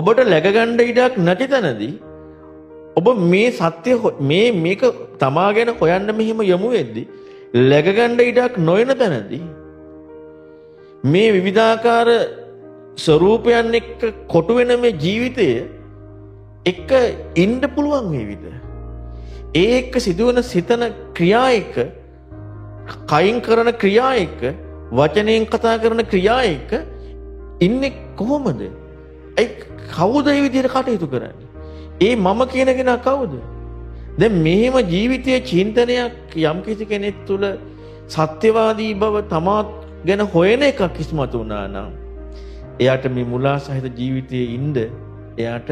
ඔබට läගගන්න ඉඩක් නැති තැනදී ඔබ මේ සත්‍ය මේ මේක තමා ගැන හොයන්න මෙහිම යමු වෙද්දී läගගන්න ඉඩක් නොවන තැනදී මේ විවිධාකාර ස්වરૂපයන් එක්ක කොටු වෙන මේ ජීවිතය එක්ක ඉන්න පුළුවන් වේවිද? ඒ එක්ක සිදුවන සිතන ක්‍රියා එක්ක කයින් කරන ක්‍රියා එක්ක වචනයෙන් කතා කරන ක්‍රියා එක්ක ඉන්නේ කොහොමද? ඒ කවුද මේ විදිහට කටයුතු කරන්නේ? ඒ මම කියන කෙනා කවුද? දැන් මෙහෙම ජීවිතයේ චින්තනයක් යම් කිසි කෙනෙක් තුළ සත්‍යවාදී බව තමා ගැන හොයන එකක් ඉස්මතු වුණා නම් එයාට මේ මුලා සහිත ජීවිතයේ ඉන්න එයාට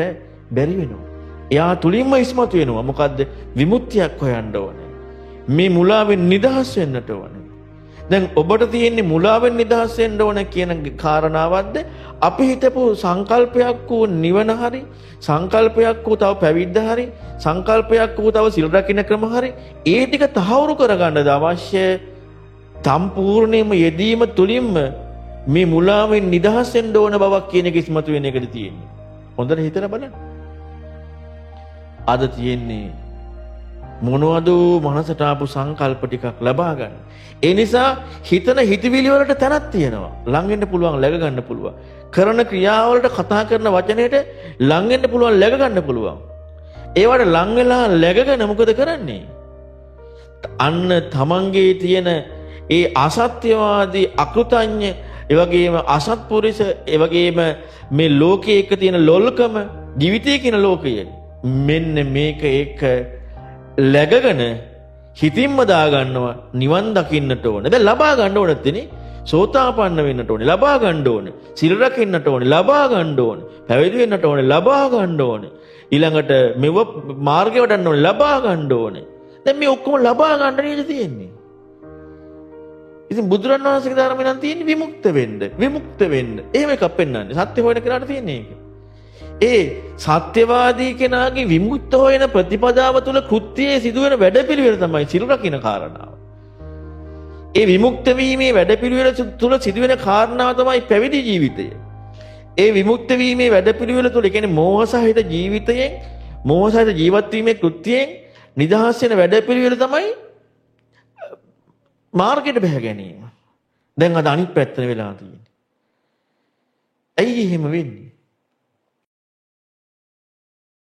බැරි වෙනවා. එයා තුලින්ම ඉස්මතු වෙනවා. මොකද්ද? විමුක්තියක් හොයන්න ඕනේ. මේ මුලාවෙන් නිදහස් වෙන්නට ඕනේ. දැන් ඔබට තියෙන්නේ මුලාවෙන් නිදහස් වෙන්න ඕන කියන කාරණාවක්ද? අපි හිතපු සංකල්පයක් වූ නිවන හරි සංකල්පයක් වූ තව පැවිද්ද හරි සංකල්පයක් වූ තව සිල් රකින්න ක්‍රම හරි ඒ ටික තහවුරු කරගන්නද අවශ්‍ය? සම්පූර්ණයෙන්ම යෙදීම තුලින්ම මේ මුලාවෙන් නිදහස් වෙන්න ඕන බවක් කියන එක ඉස්මතු වෙන එකද තියෙන්නේ? හොඳට හිතලා බලන්න. අද තියෙන්නේ මොනවද මනසට ආපු සංකල්ප ටිකක් ලබා ගන්න. ඒ නිසා හිතන හිතවිලි වලට තැනක් තියෙනවා. ලං වෙන්න පුළුවන්, läග ගන්න පුළුවන්. කරන ක්‍රියාවලට කතා කරන වචනයට ලං වෙන්න පුළුවන්, läග ගන්න පුළුවන්. ඒවට ලං වෙලා läගගෙන මොකද කරන්නේ? අන්න තමන්ගේ තියෙන ඒ අසත්‍යවාදී අකෘතඥ ඒ වගේම අසත්පුරුෂ ඒ වගේම මේ ලෝකයේ එක තියෙන ලොල්කම ජීවිතය කියන ලෝකය මෙන්න මේක එක läගගෙන හිතින්ම දාගන්නවා නිවන් දකින්නට ඕන. දැන් ලබා ගන්න ඕනෙත් නේ. සෝතාපන්න වෙන්නට ඕනේ. ලබා ගන්න ඕනේ. සිල් රකින්නට ඕනේ. ලබා ගන්න ඕනේ. පැවිදි වෙන්නට ඕනේ. ලබා ගන්න ඕනේ. ඊළඟට මෙව මාර්ගය වඩන්න ඕනේ. ලබා ගන්න ඕනේ. දැන් මේ ඔක්කොම ලබා ගන්න නේද තියෙන්නේ? ඉතින් බුදුරන් වහන්සේගේ ධර්මය නම් තියෙන්නේ විමුක්ත වෙන්න. විමුක්ත වෙන්න. එහෙම එකක් පෙන්වන්නේ. සත්‍ය හොයන කෙනාට තියෙන්නේ ඒක. ඒ සත්‍යවාදී කෙනාගේ විමුක්ත හොයන ප්‍රතිපදාව තුළ කෘත්‍යයේ සිදුවෙන වැඩපිළිවෙල තමයි සිල් රකින්න කාරණාව. ඒ විමුක්ත වීමේ වැඩපිළිවෙල තුළ සිදුවෙන කාරණාව තමයි පැවිදි ජීවිතය. ඒ විමුක්ත වීමේ වැඩපිළිවෙල තුළ කියන්නේ මෝහ සහිත ජීවිතයෙන් මෝහ සහිත ජීවත් වීමේ කෘත්‍යයෙන් නිදහස් වෙන වැඩපිළිවෙල තමයි මාර්ගයට බැහැ ගැනීම. දැන් අද අනිත් පැත්තට වෙලා තියෙන්නේ. ඇයි එහෙම වෙන්නේ?